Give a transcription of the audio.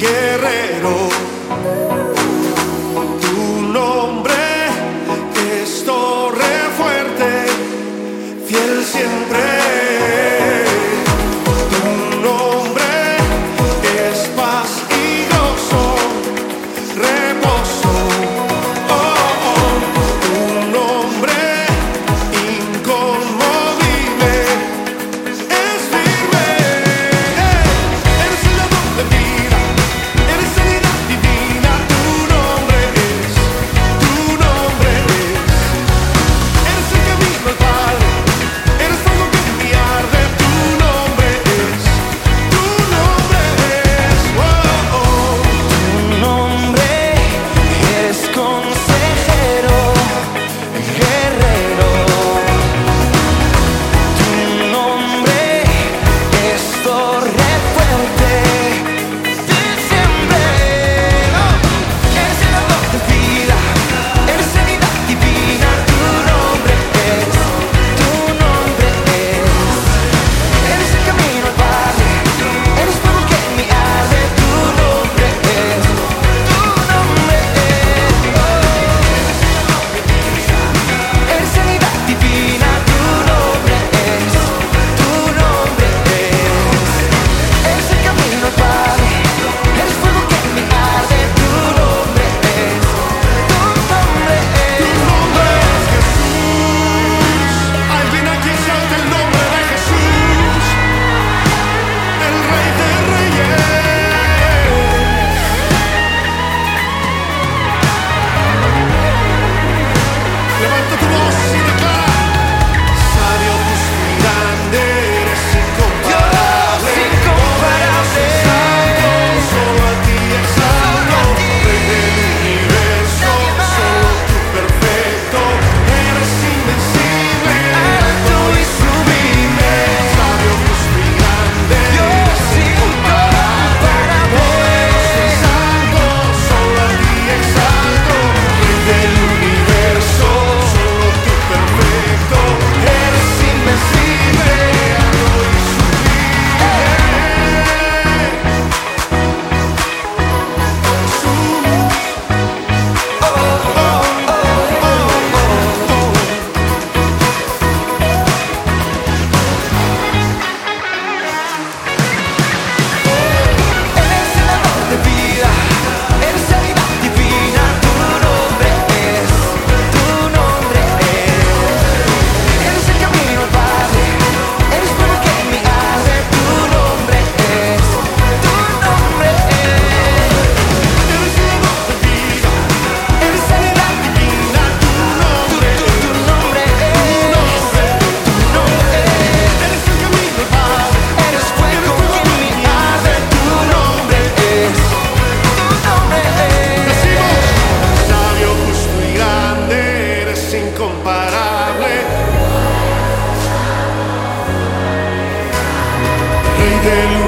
guerrero. Tu nombre es torre fuerte, fiel siempre. del